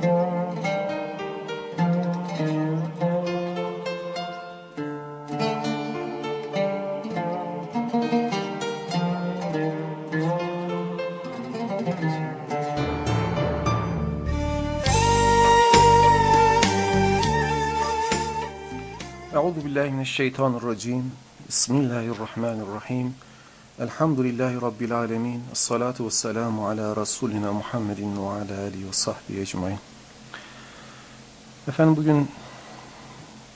أعوذ بالله من الشيطان الرجيم. بسم الله الرحمن الرحيم. الحمد لله رب العالمين. الصلاة والسلام على رسولنا محمد وعلى آله وصحبه أجمعين. Efendim bugün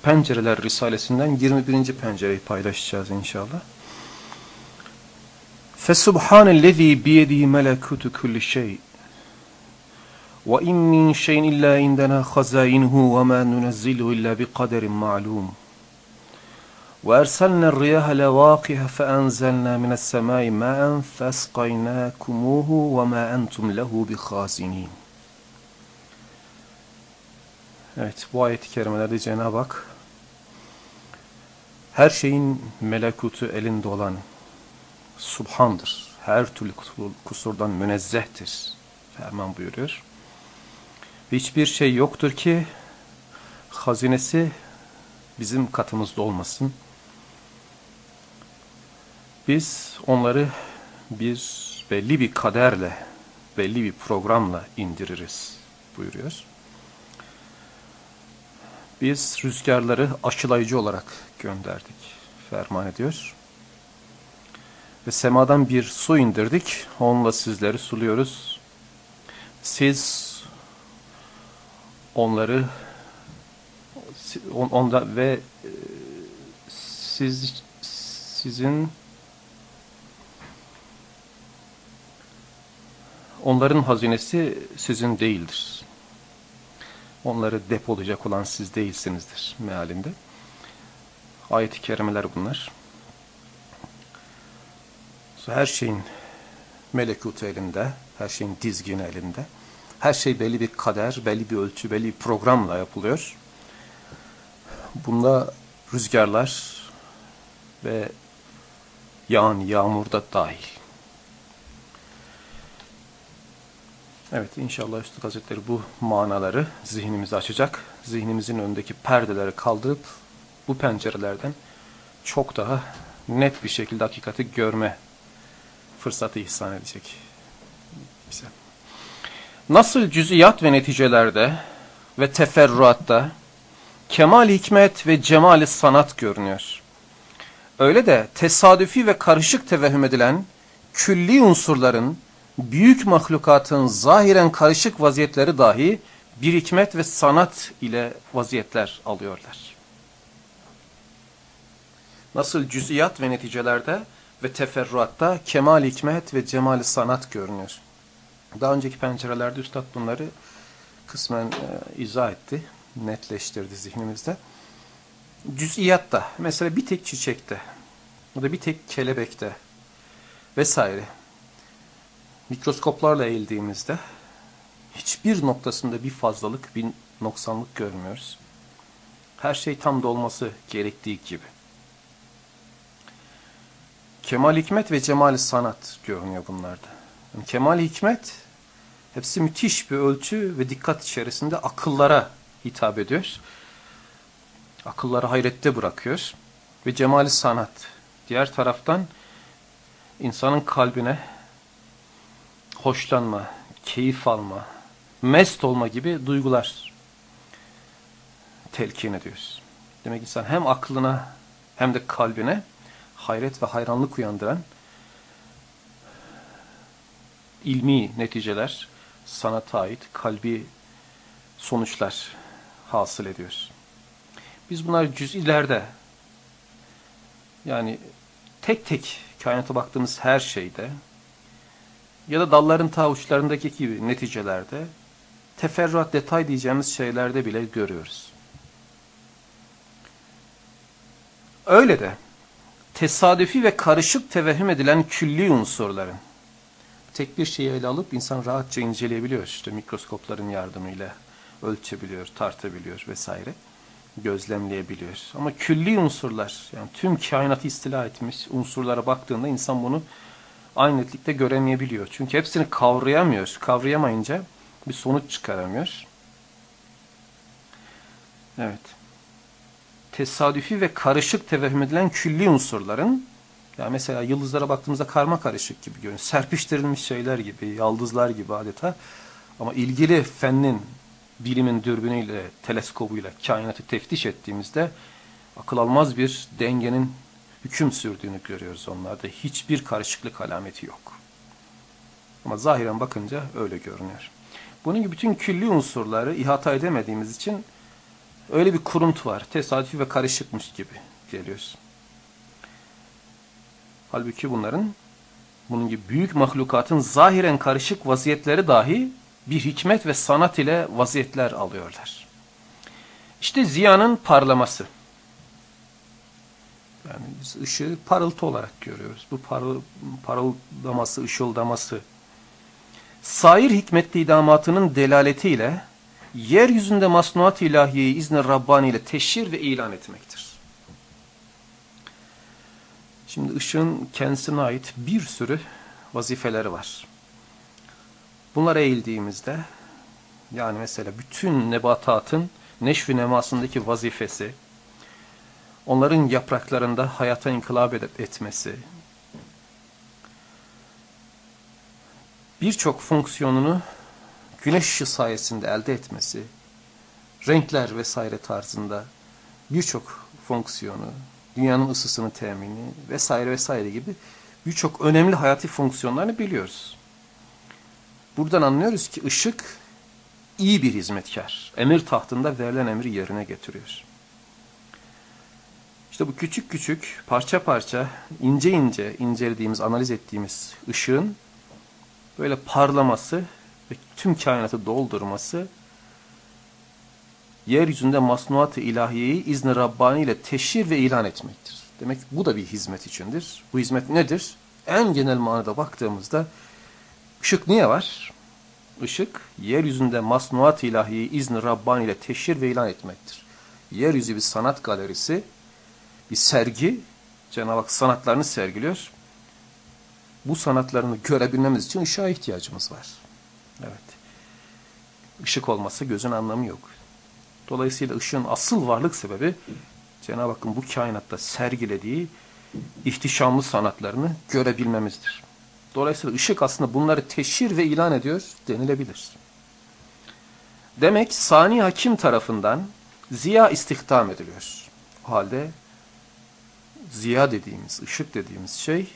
Pencereler Risalesinden 21. pencereyi paylaşacağız inşallah. Fesubhanellezî biyedihi melekutu kulli şey. Ve in min şeyin illa indena hazainuhu ve ma nunezzilu illa bi kaderin ma'lum. وأرسلنا الرياح لواقح فأنزلنا من السماء ماء فاسقيناكموه وما أنتم له بخازنين Evet bu ayet-i kerimelerde Cenab-ı Hak her şeyin melekutu elinde olan Subhan'dır. Her türlü kusurdan münezzehtir. Ferman buyuruyor. Hiçbir şey yoktur ki hazinesi bizim katımızda olmasın. Biz onları bir belli bir kaderle, belli bir programla indiririz buyuruyor. Biz rüzgarları aşılayıcı olarak gönderdik, ferman ediyor. Ve semadan bir su indirdik, onunla sizleri suluyoruz. Siz onları onda ve siz sizin onların hazinesi sizin değildir. Onları depolayacak olan siz değilsinizdir mealinde. Ayet-i kerimeler bunlar. Her şeyin melekutu elinde, her şeyin dizgini elinde. Her şey belli bir kader, belli bir ölçü, belli bir programla yapılıyor. Bunda rüzgarlar ve yağan yağmur da dahil. Evet inşallah Üstad Hazretleri bu manaları zihnimizi açacak. Zihnimizin önündeki perdeleri kaldırıp bu pencerelerden çok daha net bir şekilde hakikati görme fırsatı ihsan edecek bize. Nasıl cüziyat ve neticelerde ve teferruatta kemal hikmet ve cemali sanat görünüyor. Öyle de tesadüfi ve karışık tevehüm edilen külli unsurların büyük mahlukatın zahiren karışık vaziyetleri dahi bir hikmet ve sanat ile vaziyetler alıyorlar. Nasıl cüziyat ve neticelerde ve teferruatta kemal hikmet ve cemali sanat görünüyor. Daha önceki pencerelerde Üstad bunları kısmen e, izah etti, netleştirdi zihnimizde. Cüziyatta, mesela bir tek çiçekte, ya da bir tek kelebekte vesaire mikroskoplarla eğildiğimizde hiçbir noktasında bir fazlalık, bir noksanlık görmüyoruz. Her şey tam da olması gerektiği gibi. Kemal hikmet ve cemal sanat görünüyor bunlarda. Yani kemal hikmet hepsi müthiş bir ölçü ve dikkat içerisinde akıllara hitap ediyor. Akılları hayrette bırakıyor. Ve cemali sanat. Diğer taraftan insanın kalbine hoşlanma, keyif alma, mest olma gibi duygular telkin ediyoruz. Demek insan hem aklına hem de kalbine hayret ve hayranlık uyandıran ilmi neticeler, sanata ait kalbi sonuçlar hasıl ediyoruz. Biz bunlar cüz'ilerde yani tek tek kainata baktığımız her şeyde ya da dalların ta uçlarındaki gibi neticelerde teferruat detay diyeceğimiz şeylerde bile görüyoruz. Öyle de tesadüfi ve karışık tevehüm edilen külli unsurların tek bir şeyi ele alıp insan rahatça inceleyebiliyor. İşte mikroskopların yardımıyla ölçebiliyor, tartabiliyor vesaire. Gözlemleyebiliyor. Ama külli unsurlar, yani tüm kainatı istila etmiş unsurlara baktığında insan bunu aynı netlikte göremeyebiliyor. Çünkü hepsini kavrayamıyor. Kavrayamayınca bir sonuç çıkaramıyor. Evet. Tesadüfi ve karışık tevehüm edilen külli unsurların yani mesela yıldızlara baktığımızda karma karışık gibi görünüyor. Serpiştirilmiş şeyler gibi, yaldızlar gibi adeta. Ama ilgili fennin, bilimin dürbünüyle, teleskobuyla kainatı teftiş ettiğimizde akıl almaz bir dengenin hüküm sürdüğünü görüyoruz onlarda. Hiçbir karışıklık alameti yok. Ama zahiren bakınca öyle görünüyor. Bunun gibi bütün külli unsurları ihata edemediğimiz için öyle bir kuruntu var. Tesadüfi ve karışıkmış gibi geliyoruz. Halbuki bunların bunun gibi büyük mahlukatın zahiren karışık vaziyetleri dahi bir hikmet ve sanat ile vaziyetler alıyorlar. İşte ziyanın parlaması. Yani biz ışığı parıltı olarak görüyoruz. Bu parıl, parıldaması, ışıldaması. Sair hikmetli idamatının delaletiyle yeryüzünde masnuat ilahiyeyi izni Rabbani ile teşhir ve ilan etmektir. Şimdi ışığın kendisine ait bir sürü vazifeleri var. Bunlara eğildiğimizde yani mesela bütün nebatatın neşvi nemasındaki vazifesi, onların yapraklarında hayata inkılap etmesi, birçok fonksiyonunu güneş ışığı sayesinde elde etmesi, renkler vesaire tarzında birçok fonksiyonu, dünyanın ısısını temini vesaire vesaire gibi birçok önemli hayati fonksiyonlarını biliyoruz. Buradan anlıyoruz ki ışık iyi bir hizmetkar. Emir tahtında verilen emri yerine getiriyor. İşte bu küçük küçük parça parça ince ince incelediğimiz, analiz ettiğimiz ışığın böyle parlaması ve tüm kainatı doldurması yeryüzünde masnuat-ı ilahiyeyi izni Rabbani ile teşhir ve ilan etmektir. Demek bu da bir hizmet içindir. Bu hizmet nedir? En genel manada baktığımızda ışık niye var? Işık yeryüzünde masnuat-ı ilahiyeyi izni Rabbani ile teşhir ve ilan etmektir. Yeryüzü bir sanat galerisi, bir sergi, Cenab-ı Hak sanatlarını sergiliyor. Bu sanatlarını görebilmemiz için ışığa ihtiyacımız var. Evet. Işık olmasa gözün anlamı yok. Dolayısıyla ışığın asıl varlık sebebi Cenab-ı Hakk'ın bu kainatta sergilediği ihtişamlı sanatlarını görebilmemizdir. Dolayısıyla ışık aslında bunları teşhir ve ilan ediyor denilebilir. Demek sani hakim tarafından ziya istihdam ediliyor. O halde ziya dediğimiz, ışık dediğimiz şey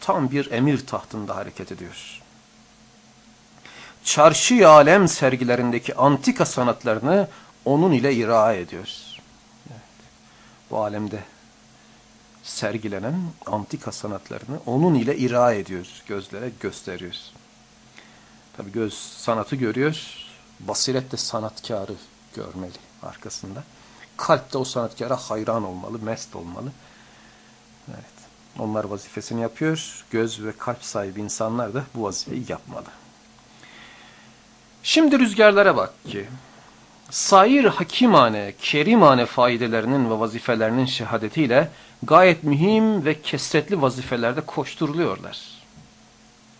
tam bir emir tahtında hareket ediyor çarşı alem sergilerindeki antika sanatlarını onun ile ira ediyoruz. Evet. Bu alemde sergilenen antika sanatlarını onun ile ira ediyoruz. Gözlere gösteriyoruz. Tabi göz sanatı görüyor, basiret de sanatkarı görmeli arkasında. Kalp de o sanatkara hayran olmalı, mest olmalı. Evet. Onlar vazifesini yapıyor. Göz ve kalp sahibi insanlar da bu vazifeyi yapmalı. Şimdi rüzgarlara bak ki, sair hakimane, kerimane faydelerinin ve vazifelerinin şehadetiyle gayet mühim ve kesretli vazifelerde koşturuluyorlar.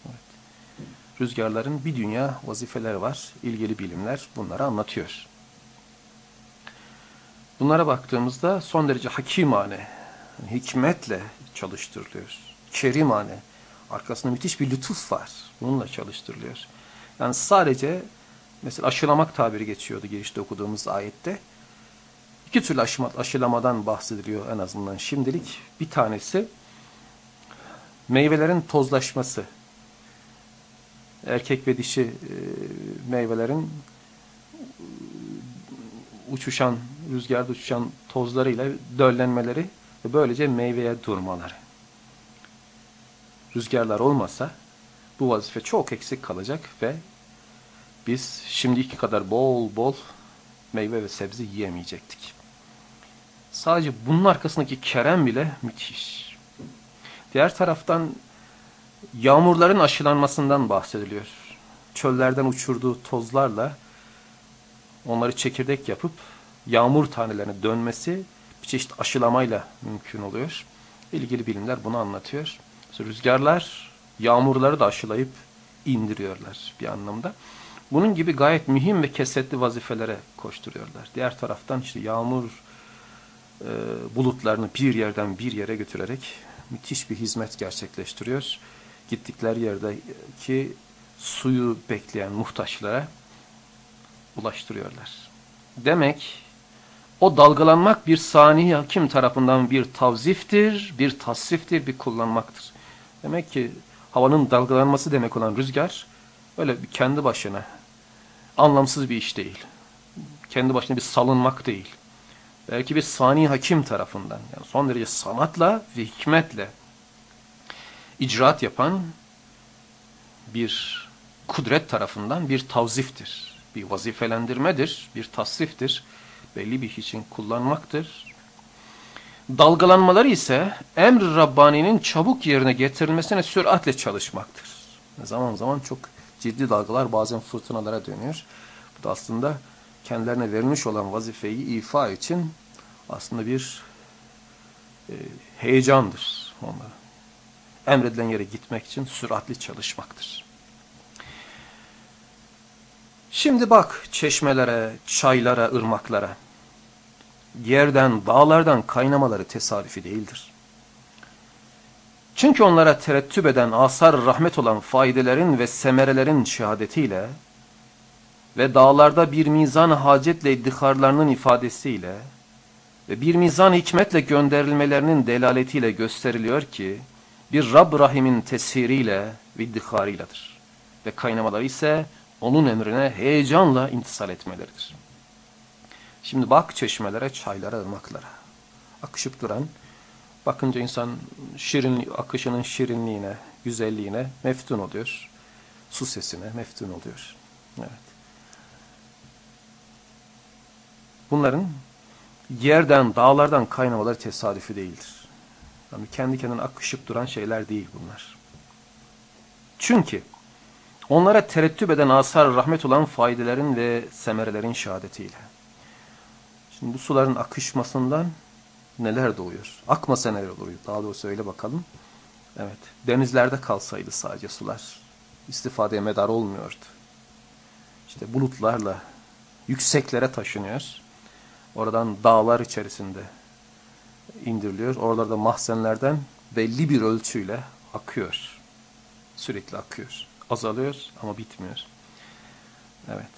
Evet. Rüzgarların bir dünya vazifeleri var, ilgili bilimler bunları anlatıyor. Bunlara baktığımızda son derece hakimane, hikmetle çalıştırılıyor. Kerimane, arkasında müthiş bir lütuf var, bununla çalıştırılıyor. Yani sadece mesela aşılamak tabiri geçiyordu girişte okuduğumuz ayette. İki türlü aşıma, aşılamadan bahsediliyor en azından şimdilik. Bir tanesi meyvelerin tozlaşması. Erkek ve dişi e, meyvelerin uçuşan, rüzgarda uçuşan tozlarıyla döllenmeleri ve böylece meyveye durmaları. Rüzgarlar olmasa bu vazife çok eksik kalacak ve biz şimdiki kadar bol bol meyve ve sebze yiyemeyecektik. Sadece bunun arkasındaki kerem bile müthiş. Diğer taraftan yağmurların aşılanmasından bahsediliyor. Çöllerden uçurduğu tozlarla onları çekirdek yapıp yağmur tanelerine dönmesi bir çeşit aşılamayla mümkün oluyor. İlgili bilimler bunu anlatıyor. Rüzgarlar yağmurları da aşılayıp indiriyorlar bir anlamda. bunun gibi gayet mühim ve kesetli vazifelere koşturuyorlar. Diğer taraftan işte yağmur e, bulutlarını bir yerden bir yere götürerek müthiş bir hizmet gerçekleştiriyor. Gittikleri yerdeki suyu bekleyen muhtaçlara ulaştırıyorlar. Demek o dalgalanmak bir sani hakim tarafından bir tavziftir, bir tasriftir, bir kullanmaktır. Demek ki havanın dalgalanması demek olan rüzgar öyle kendi başına anlamsız bir iş değil. Kendi başına bir salınmak değil. Belki bir sani hakim tarafından yani son derece sanatla ve hikmetle icraat yapan bir kudret tarafından bir tavziftir. Bir vazifelendirmedir, bir tasriftir. Belli bir iş için kullanmaktır. Dalgalanmaları ise emr Rabbani'nin çabuk yerine getirilmesine süratle çalışmaktır. Zaman zaman çok ciddi dalgalar bazen fırtınalara dönüyor. Bu da aslında kendilerine verilmiş olan vazifeyi ifa için aslında bir e, heyecandır onlara. Emredilen yere gitmek için süratli çalışmaktır. Şimdi bak çeşmelere, çaylara, ırmaklara. Yerden, dağlardan kaynamaları tesadüfi değildir. Çünkü onlara terettüp eden asar rahmet olan faydelerin ve semerelerin şehadetiyle ve dağlarda bir mizan hacetle iddiharlarının ifadesiyle ve bir mizan hikmetle gönderilmelerinin delaletiyle gösteriliyor ki bir Rab Rahim'in tesiriyle ve iddiharıyladır. Ve kaynamaları ise onun emrine heyecanla intisal etmeleridir. Şimdi bak çeşmelere, çaylara, ırmaklara. Akışıp duran, bakınca insan şirin, akışının şirinliğine, güzelliğine meftun oluyor. Su sesine meftun oluyor. Evet. Bunların yerden, dağlardan kaynamaları tesadüfi değildir. Yani kendi kendine akışıp duran şeyler değil bunlar. Çünkü Onlara terettüp eden asar rahmet olan faydelerin ve semerelerin şehadetiyle. Şimdi bu suların akışmasından neler doğuyor? Akmasa neler olur? Daha doğrusu öyle bakalım. Evet. Denizlerde kalsaydı sadece sular istifadeye medar olmuyordu. İşte bulutlarla yükseklere taşınıyor. Oradan dağlar içerisinde indiriliyor. Oralarda mahzenlerden belli bir ölçüyle akıyor. Sürekli akıyor azalıyor ama bitmiyor. Evet.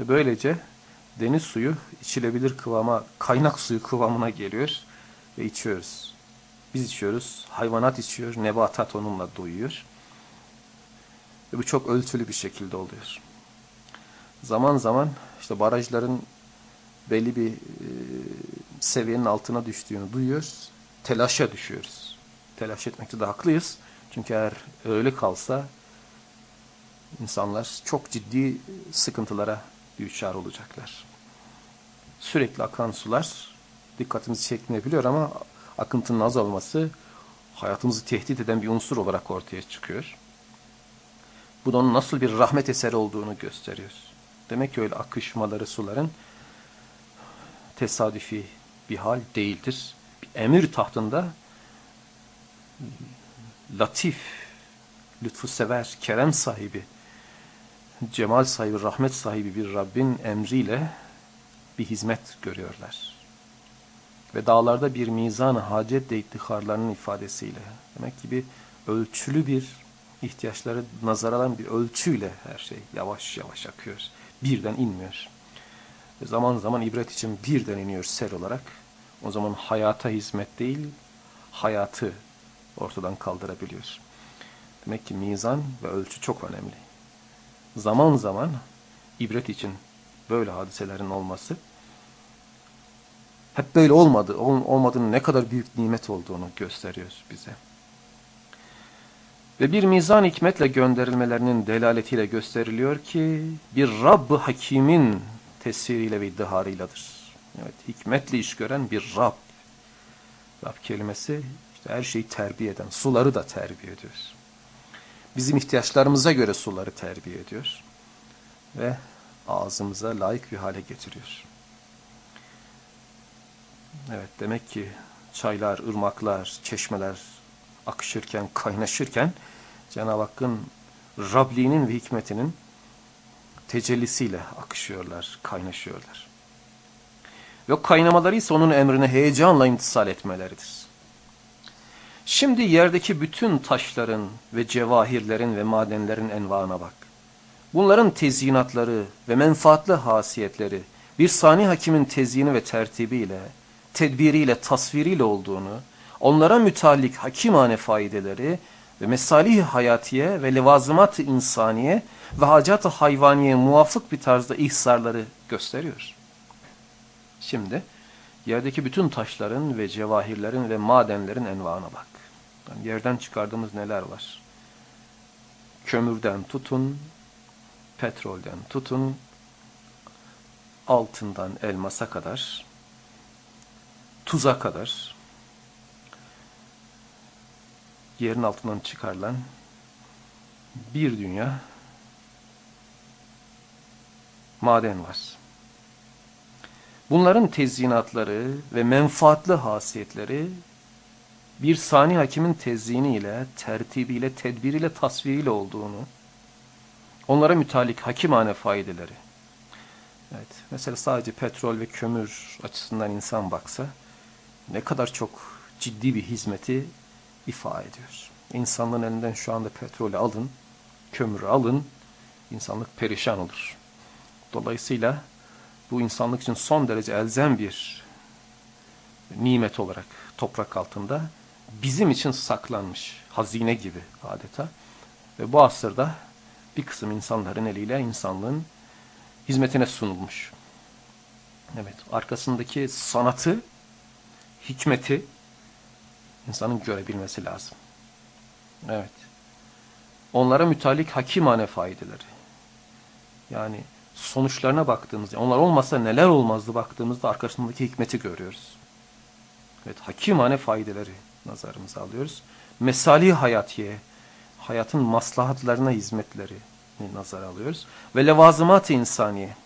Ve böylece deniz suyu içilebilir kıvama, kaynak suyu kıvamına geliyor ve içiyoruz. Biz içiyoruz, hayvanat içiyor, nebatat onunla doyuyor. Ve bu çok ölçülü bir şekilde oluyor. Zaman zaman işte barajların belli bir e, seviyenin altına düştüğünü duyuyoruz. Telaşa düşüyoruz. Telaş etmekte de haklıyız. Çünkü eğer öyle kalsa insanlar çok ciddi sıkıntılara düçar olacaklar. Sürekli akan sular dikkatimizi çekmeyebiliyor ama akıntının azalması hayatımızı tehdit eden bir unsur olarak ortaya çıkıyor. Bu da onun nasıl bir rahmet eseri olduğunu gösteriyor. Demek ki öyle akışmaları suların tesadüfi bir hal değildir. Bir emir tahtında latif, lütfu sever, kerem sahibi, cemal sahibi, rahmet sahibi bir Rabbin emriyle bir hizmet görüyorlar. Ve dağlarda bir mizan hacetle ittiharlarının ifadesiyle. Demek ki bir ölçülü bir ihtiyaçları nazar alan bir ölçüyle her şey yavaş yavaş akıyor. Birden inmiyor. Ve zaman zaman ibret için birden iniyor sel olarak. O zaman hayata hizmet değil, hayatı ortadan kaldırabiliyor. Demek ki mizan ve ölçü çok önemli. Zaman zaman ibret için böyle hadiselerin olması hep böyle olmadı, olmadığının ne kadar büyük nimet olduğunu gösteriyor bize. Ve bir mizan hikmetle gönderilmelerinin delaletiyle gösteriliyor ki bir Rabb-ı Hakim'in tesiriyle ve iddiharıyladır. Evet, hikmetle iş gören bir Rab. Rab kelimesi işte her şeyi terbiye eden, suları da terbiye ediyor. Bizim ihtiyaçlarımıza göre suları terbiye ediyor. Ve ağzımıza layık bir hale getiriyor. Evet demek ki çaylar, ırmaklar, çeşmeler akışırken, kaynaşırken Cenab-ı Hakk'ın Rabliğinin ve hikmetinin tecellisiyle akışıyorlar, kaynaşıyorlar. Ve kaynamaları ise onun emrine heyecanla imtisal etmeleridir. Şimdi yerdeki bütün taşların ve cevahirlerin ve madenlerin envaına bak. Bunların tezyinatları ve menfaatli hasiyetleri bir sani hakimin tezyini ve tertibiyle, tedbiriyle, tasviriyle olduğunu, onlara mütallik hakimane faydeleri ve mesalih hayatiye ve levazımat-ı insaniye ve hacat-ı hayvaniye muvafık bir tarzda ihsarları gösteriyor. Şimdi yerdeki bütün taşların ve cevahirlerin ve madenlerin envaına bak. Yani yerden çıkardığımız neler var? Kömürden tutun, petrolden tutun, altından elmasa kadar, tuza kadar, yerin altından çıkarılan bir dünya maden var. Bunların tezyinatları ve menfaatli hasiyetleri bir sani hakimin tezyiniyle, tertibiyle, tedbiriyle, tasviriyle olduğunu, onlara mütalik hakimane faydeleri. Evet, mesela sadece petrol ve kömür açısından insan baksa, ne kadar çok ciddi bir hizmeti ifade ediyor. İnsanlığın elinden şu anda petrolü alın, kömürü alın, insanlık perişan olur. Dolayısıyla bu insanlık için son derece elzem bir nimet olarak toprak altında bizim için saklanmış hazine gibi adeta. Ve bu asırda bir kısım insanların eliyle insanlığın hizmetine sunulmuş. Evet, arkasındaki sanatı, hikmeti insanın görebilmesi lazım. Evet. Onlara mütalik hakimane faydeleri. Yani sonuçlarına baktığımızda, onlar olmasa neler olmazdı baktığımızda arkasındaki hikmeti görüyoruz. Evet, hakimane faydeleri nazarımıza alıyoruz. Mesali hayatiye, hayatın maslahatlarına hizmetleri nazar alıyoruz. Ve levazımat-ı insaniye,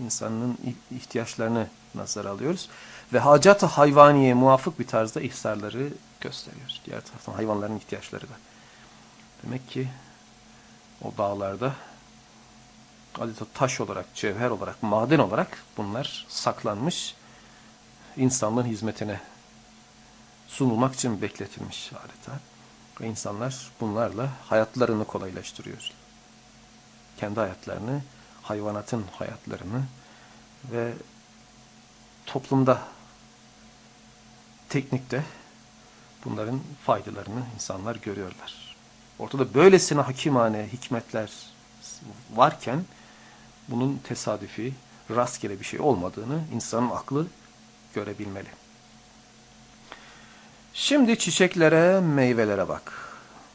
insanın ihtiyaçlarını nazar alıyoruz. Ve hacat-ı hayvaniye muvafık bir tarzda ihsarları gösteriyoruz. Diğer taraftan hayvanların ihtiyaçları da. Demek ki o dağlarda adeta taş olarak, cevher olarak, maden olarak bunlar saklanmış insanlığın hizmetine sunulmak için bekletilmiş adeta. Ve insanlar bunlarla hayatlarını kolaylaştırıyor. Kendi hayatlarını, hayvanatın hayatlarını ve toplumda, teknikte bunların faydalarını insanlar görüyorlar. Ortada böylesine hakimane hikmetler varken bunun tesadüfi, rastgele bir şey olmadığını insanın aklı görebilmeli. Şimdi çiçeklere, meyvelere bak.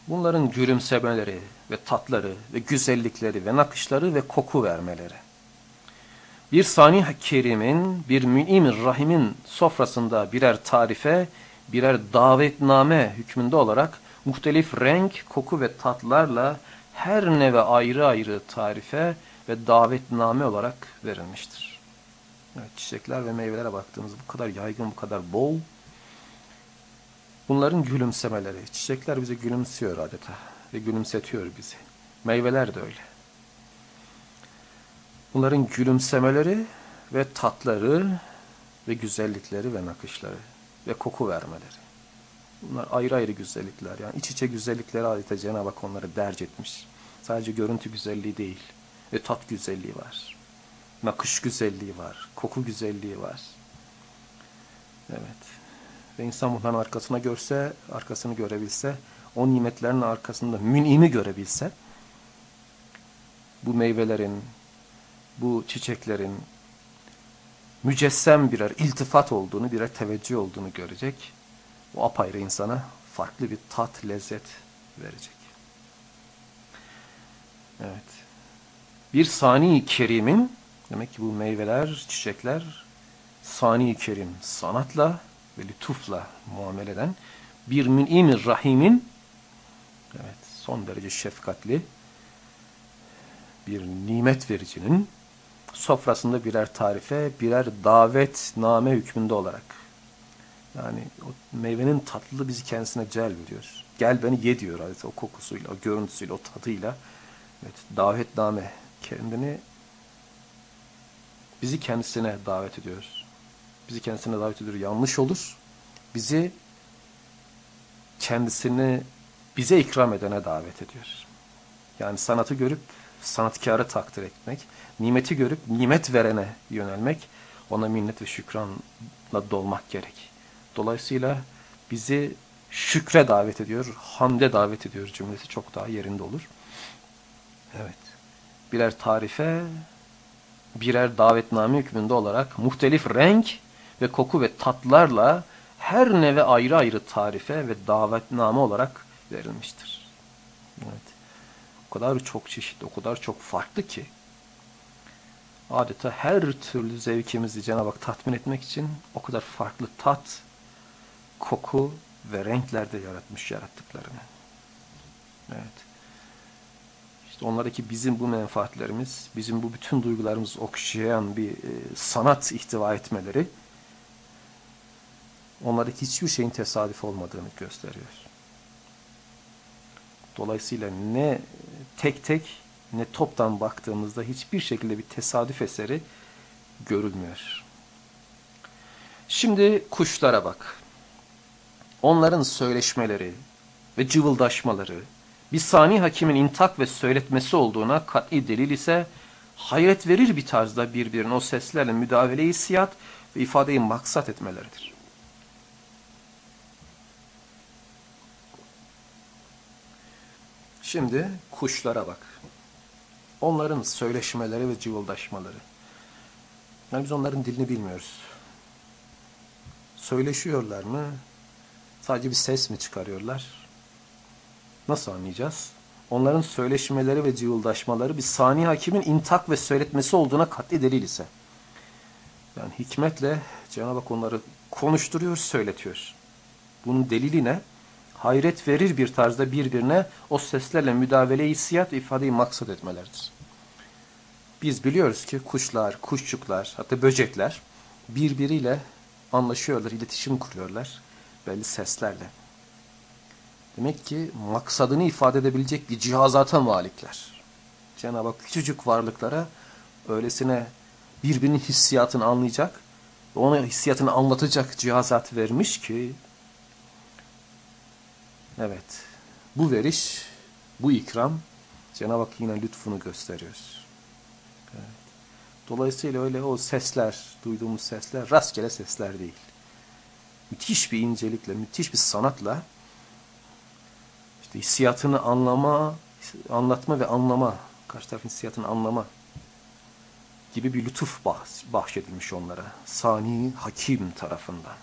Bunların gülümsemeleri ve tatları ve güzellikleri ve nakışları ve koku vermeleri. Bir sani kerimin, bir mü'im rahimin sofrasında birer tarife, birer davetname hükmünde olarak muhtelif renk, koku ve tatlarla her neve ayrı ayrı tarife ve davetname olarak verilmiştir. Evet, çiçekler ve meyvelere baktığımız bu kadar yaygın, bu kadar bol. Bunların gülümsemeleri. Çiçekler bize gülümsüyor adeta ve gülümsetiyor bizi. Meyveler de öyle. Bunların gülümsemeleri ve tatları ve güzellikleri ve nakışları ve koku vermeleri. Bunlar ayrı ayrı güzellikler. Yani iç içe güzellikleri adeta Cenab-ı Hak onları derc etmiş. Sadece görüntü güzelliği değil. Ve tat güzelliği var. Nakış güzelliği var. Koku güzelliği var. Evet. Ve insan bunların arkasına görse, arkasını görebilse, o nimetlerin arkasında münimi görebilse, bu meyvelerin, bu çiçeklerin mücessem birer iltifat olduğunu, birer teveccüh olduğunu görecek. O apayrı insana farklı bir tat, lezzet verecek. Evet. Bir sani kerimin, demek ki bu meyveler, çiçekler, sani kerim sanatla ve lütufla muamele eden bir mün'im rahimin, evet son derece şefkatli, bir nimet vericinin sofrasında birer tarife, birer davet name hükmünde olarak. Yani o meyvenin tatlılığı bizi kendisine celbediyor. Gel beni ye diyor adeta o kokusuyla, o görüntüsüyle, o tadıyla Evet, davetname kendini bizi kendisine davet ediyor. Bizi kendisine davet ediyor. Yanlış olur. Bizi kendisini bize ikram edene davet ediyor. Yani sanatı görüp sanatkarı takdir etmek, nimeti görüp nimet verene yönelmek, ona minnet ve şükranla dolmak gerek. Dolayısıyla bizi şükre davet ediyor, hamde davet ediyor cümlesi çok daha yerinde olur. Evet. Birer tarife, birer davetname hükmünde olarak muhtelif renk ve koku ve tatlarla her neve ayrı ayrı tarife ve davetname olarak verilmiştir. Evet. O kadar çok çeşitli, o kadar çok farklı ki adeta her türlü zevkimizi Cenab-ı Hak tatmin etmek için o kadar farklı tat, koku ve renklerde yaratmış yarattıklarını. Evet. İşte onlardaki bizim bu menfaatlerimiz, bizim bu bütün duygularımızı okşayan bir e, sanat ihtiva etmeleri onlardaki hiçbir şeyin tesadüf olmadığını gösteriyor. Dolayısıyla ne tek tek ne toptan baktığımızda hiçbir şekilde bir tesadüf eseri görülmüyor. Şimdi kuşlara bak. Onların söyleşmeleri ve cıvıldaşmaları bir sani hakimin intak ve söyletmesi olduğuna kat'i delil ise hayret verir bir tarzda birbirine o seslerle müdavele-i siyat ve ifadeyi maksat etmeleridir. Şimdi kuşlara bak. Onların söyleşmeleri ve cıvıldaşmaları. Yani biz onların dilini bilmiyoruz. Söyleşiyorlar mı? Sadece bir ses mi çıkarıyorlar? Nasıl anlayacağız? Onların söyleşmeleri ve cıvıldaşmaları bir sani hakimin intak ve söyletmesi olduğuna katli delil ise. Yani hikmetle Cenab-ı Hak onları konuşturuyor, söyletiyor. Bunun delili ne? Hayret verir bir tarzda birbirine o seslerle müdavele hissiyat ifadeyi maksat etmeleridir. Biz biliyoruz ki kuşlar, kuşçuklar, hatta böcekler birbiriyle anlaşıyorlar, iletişim kuruyorlar belli seslerle. Demek ki maksadını ifade edebilecek bir cihazata malikler. Cenab-ı Hak küçücük varlıklara öylesine birbirinin hissiyatını anlayacak ve ona hissiyatını anlatacak cihazat vermiş ki Evet. Bu veriş, bu ikram Cenab-ı Hak yine lütfunu gösteriyor. Evet. Dolayısıyla öyle o sesler, duyduğumuz sesler rastgele sesler değil. Müthiş bir incelikle, müthiş bir sanatla işte hissiyatını anlama, anlatma ve anlama, karşı tarafın hissiyatını anlama gibi bir lütuf bahşedilmiş onlara. Sani Hakim tarafından.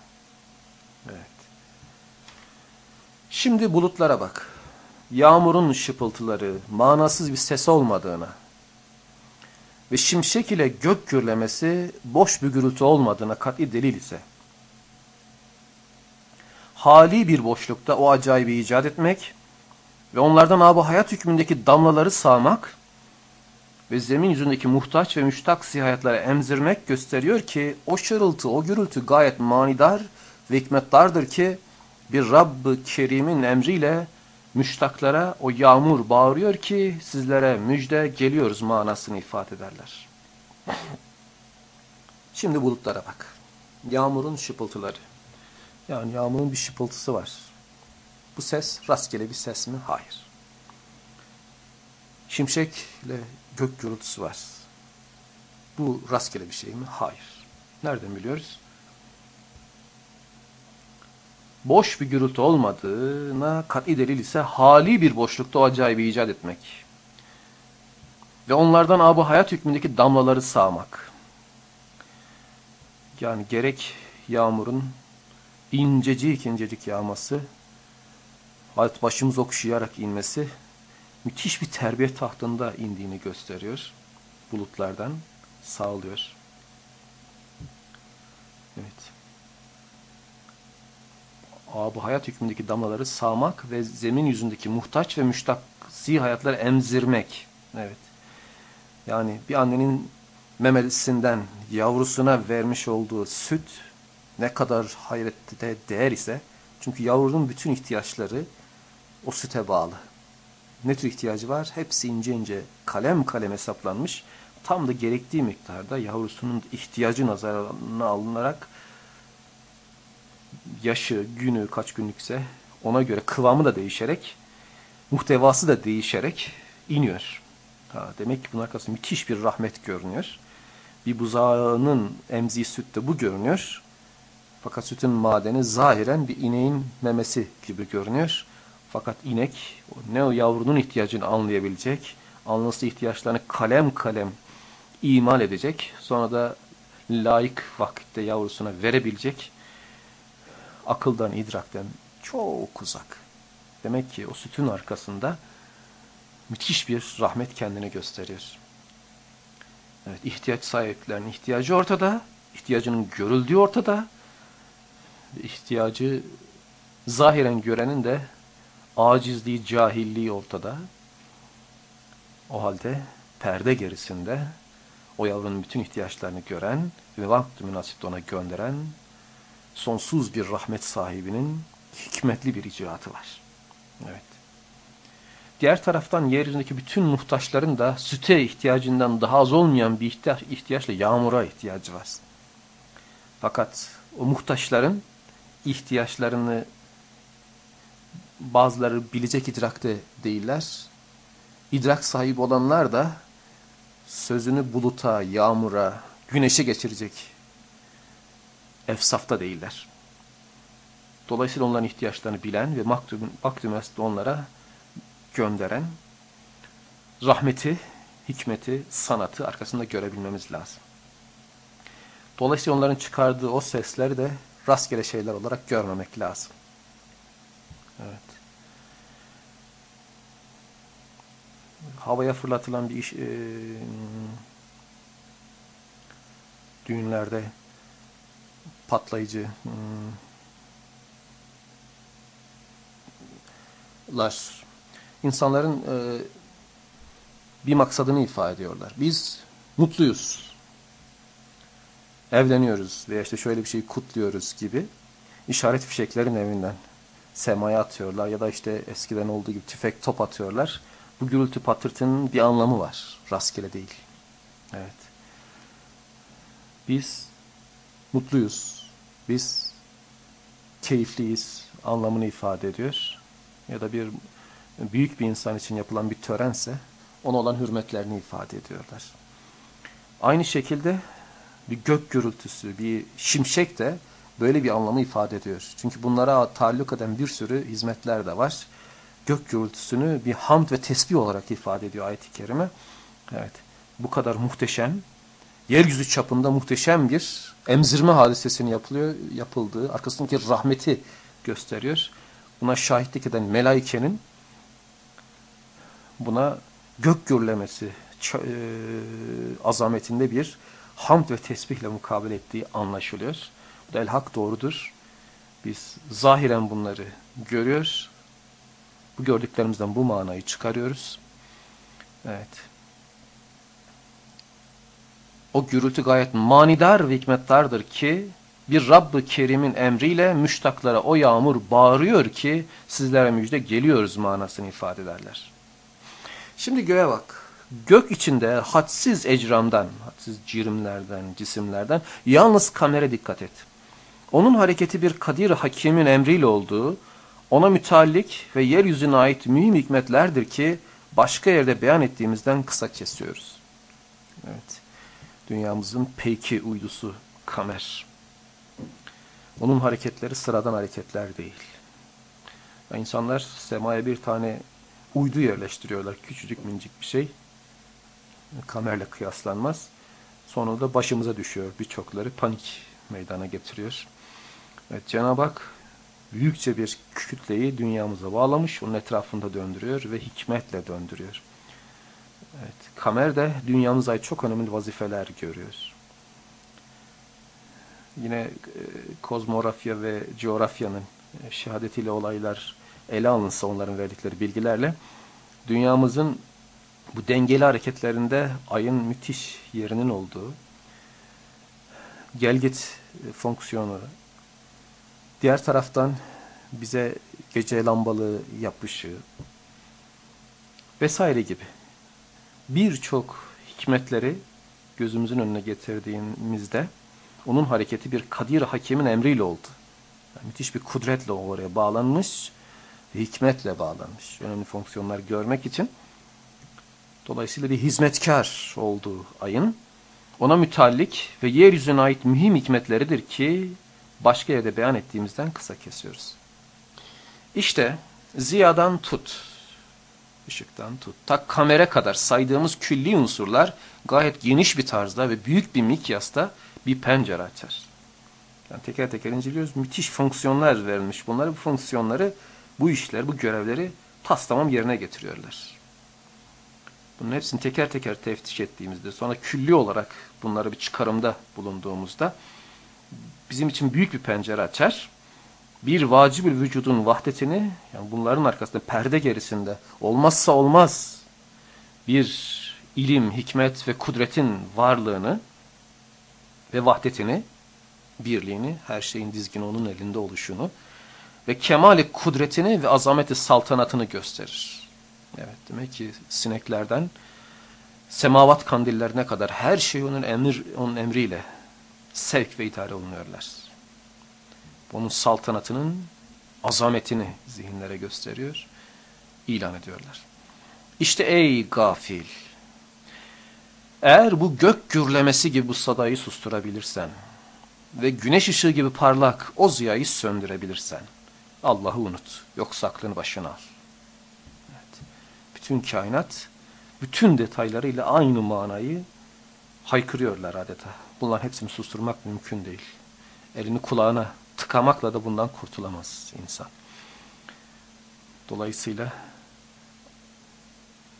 Evet. Şimdi bulutlara bak. Yağmurun şıpıltıları manasız bir ses olmadığına ve şimşek ile gök gürlemesi boş bir gürültü olmadığına kat'i delil ise hali bir boşlukta o acayibi icat etmek ve onlardan ab hayat hükmündeki damlaları sağmak ve zemin yüzündeki muhtaç ve müştak sihayetleri emzirmek gösteriyor ki o şırıltı, o gürültü gayet manidar ve hikmetdardır ki bir Rabb-ı Kerim'in emriyle müştaklara o yağmur bağırıyor ki sizlere müjde geliyoruz manasını ifade ederler. Şimdi bulutlara bak. Yağmurun şıpıltıları. Yani yağmurun bir şıpıltısı var. Bu ses rastgele bir ses mi? Hayır. Şimşekle gök gürültüsü var. Bu rastgele bir şey mi? Hayır. Nereden biliyoruz? Boş bir gürültü olmadığına kat'i delil ise hali bir boşlukta o acayibi icat etmek. Ve onlardan abu hayat hükmündeki damlaları sağmak. Yani gerek yağmurun incecik incecik yağması, başımız okşayarak inmesi, müthiş bir terbiye tahtında indiğini gösteriyor. Bulutlardan sağlıyor. Evet bu hayat hükmündeki damlaları sağmak ve zemin yüzündeki muhtaç ve müştaksi hayatları emzirmek. Evet. Yani bir annenin memesinden yavrusuna vermiş olduğu süt ne kadar hayrette değer ise çünkü yavrunun bütün ihtiyaçları o süte bağlı. ne tür ihtiyacı var? Hepsi ince ince kalem kalem hesaplanmış. Tam da gerektiği miktarda yavrusunun ihtiyacı nazarına alınarak yaşı, günü kaç günlükse ona göre kıvamı da değişerek, muhtevası da değişerek iniyor. Ha, demek ki bunun arkasında müthiş bir rahmet görünüyor. Bir buzağının emziği sütte bu görünüyor. Fakat sütün madeni zahiren bir ineğin memesi gibi görünüyor. Fakat inek ne o yavrunun ihtiyacını anlayabilecek, anlasıl ihtiyaçlarını kalem kalem imal edecek. Sonra da layık vakitte yavrusuna verebilecek akıldan, idrakten çok uzak. Demek ki o sütün arkasında müthiş bir rahmet kendini gösteriyor. Evet, ihtiyaç sahiplerinin ihtiyacı ortada, ihtiyacının görüldüğü ortada, ihtiyacı zahiren görenin de acizliği, cahilliği ortada. O halde perde gerisinde o yavrunun bütün ihtiyaçlarını gören ve vakti münasipte ona gönderen sonsuz bir rahmet sahibinin hikmetli bir icraatı var. Evet. Diğer taraftan yeryüzündeki bütün muhtaçların da süte ihtiyacından daha az olmayan bir ihtiyaç, ihtiyaçla yağmura ihtiyacı var. Fakat o muhtaçların ihtiyaçlarını bazıları bilecek idrakte değiller. İdrak sahibi olanlar da sözünü buluta, yağmura, güneşe geçirecek efsafta değiller. Dolayısıyla onların ihtiyaçlarını bilen ve maktumeste onlara gönderen rahmeti, hikmeti, sanatı arkasında görebilmemiz lazım. Dolayısıyla onların çıkardığı o sesleri de rastgele şeyler olarak görmemek lazım. Evet. Havaya fırlatılan bir iş e, düğünlerde patlayıcı hmm, lar insanların e, bir maksadını ifade ediyorlar. Biz mutluyuz. Evleniyoruz veya işte şöyle bir şeyi kutluyoruz gibi işaret fişeklerin evinden semaya atıyorlar ya da işte eskiden olduğu gibi tüfek top atıyorlar. Bu gürültü patırtının bir anlamı var. Rastgele değil. Evet. Biz mutluyuz. Biz keyifliyiz anlamını ifade ediyor. Ya da bir büyük bir insan için yapılan bir törense ona olan hürmetlerini ifade ediyorlar. Aynı şekilde bir gök gürültüsü, bir şimşek de böyle bir anlamı ifade ediyor. Çünkü bunlara taalluk eden bir sürü hizmetler de var. Gök gürültüsünü bir hamd ve tesbih olarak ifade ediyor ayet-i kerime. Evet. Bu kadar muhteşem, yeryüzü çapında muhteşem bir emzirme hadisesinin yapılıyor, yapıldığı, arkasındaki rahmeti gösteriyor. Buna şahitlik eden melaikenin buna gök gürlemesi e, azametinde bir hamd ve tesbihle mukabele ettiği anlaşılıyor. Bu da el hak doğrudur. Biz zahiren bunları görüyoruz. Bu gördüklerimizden bu manayı çıkarıyoruz. Evet. O gürültü gayet manidar ve hikmettardır ki bir Rabb-ı Kerim'in emriyle müştaklara o yağmur bağırıyor ki sizlere müjde geliyoruz manasını ifade ederler. Şimdi göğe bak. Gök içinde hadsiz ecramdan, hadsiz cirimlerden, cisimlerden yalnız kamera dikkat et. Onun hareketi bir kadir hakimin emriyle olduğu, ona müteallik ve yeryüzüne ait mühim hikmetlerdir ki başka yerde beyan ettiğimizden kısa kesiyoruz. Evet. Dünyamızın peyki uydusu kamer. Onun hareketleri sıradan hareketler değil. İnsanlar semaya bir tane uydu yerleştiriyorlar. Küçücük minicik bir şey. Kamerle kıyaslanmaz. Sonra da başımıza düşüyor. Birçokları panik meydana getiriyor. Evet, Cenab-ı Hak büyükçe bir kütleyi dünyamıza bağlamış. Onun etrafında döndürüyor ve hikmetle döndürüyor. Evet, kamer de dünyamıza ait çok önemli vazifeler görüyor. Yine e, kozmografya ve coğrafyanın e, şehadetiyle olaylar ele alınsa onların verdikleri bilgilerle dünyamızın bu dengeli hareketlerinde ayın müthiş yerinin olduğu gelgit fonksiyonu diğer taraftan bize gece lambalı yapışı vesaire gibi birçok hikmetleri gözümüzün önüne getirdiğimizde onun hareketi bir Kadir Hakim'in emriyle oldu. Yani müthiş bir kudretle oraya bağlanmış ve hikmetle bağlanmış. Önemli fonksiyonlar görmek için. Dolayısıyla bir hizmetkar olduğu ayın ona mütallik ve yeryüzüne ait mühim hikmetleridir ki başka yerde beyan ettiğimizden kısa kesiyoruz. İşte ziyadan tut, ışıktan tut, ta kamera kadar saydığımız külli unsurlar gayet geniş bir tarzda ve büyük bir mikyasta bir pencere açar. Yani teker teker inceliyoruz. Müthiş fonksiyonlar verilmiş. Bunları bu fonksiyonları, bu işler, bu görevleri tas tamam yerine getiriyorlar. Bunun hepsini teker teker teftiş ettiğimizde, sonra külli olarak bunları bir çıkarımda bulunduğumuzda bizim için büyük bir pencere açar. Bir vacibül vücudun vahdetini, yani bunların arkasında perde gerisinde olmazsa olmaz bir ilim, hikmet ve kudretin varlığını ve vahdetini, birliğini, her şeyin dizgin onun elinde oluşunu ve kemali kudretini ve azameti saltanatını gösterir. Evet demek ki sineklerden semavat kandillerine kadar her şey onun emir onun emriyle sevk ve idare olunuyorlar. Onun saltanatının azametini zihinlere gösteriyor, ilan ediyorlar. İşte ey gafil, eğer bu gök gürlemesi gibi bu sadayı susturabilirsen ve güneş ışığı gibi parlak o ziyayı söndürebilirsen Allah'ı unut, yoksa aklını başına al. Evet. Bütün kainat, bütün detaylarıyla aynı manayı haykırıyorlar adeta. Bunların hepsini susturmak mümkün değil. Elini kulağına tıkamakla da bundan kurtulamaz insan. Dolayısıyla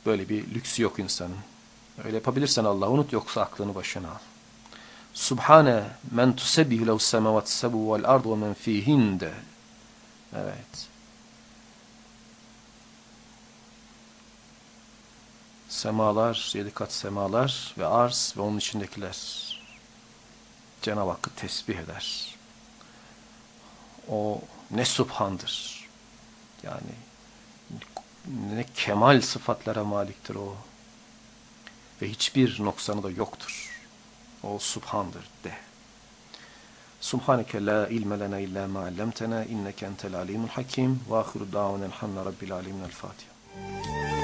böyle bir lüksü yok insanın. Öyle yapabilirsen Allah'ı unut yoksa aklını başına al. Subhane men tusebbihu lehu semavat sebu vel ardu men fihinde. Evet. Semalar, yedi kat semalar ve arz ve onun içindekiler Cenab-ı Hakk'ı tesbih eder. O ne subhandır. Yani ne kemal sıfatlara maliktir o. Ve hiçbir noksanı da yoktur. O subhandır de. Subhaneke la ilme lena illa ma allamtena inneke entel alimul hakim ve ahiru da'vanen hamle rabbil alemin el Fatiha.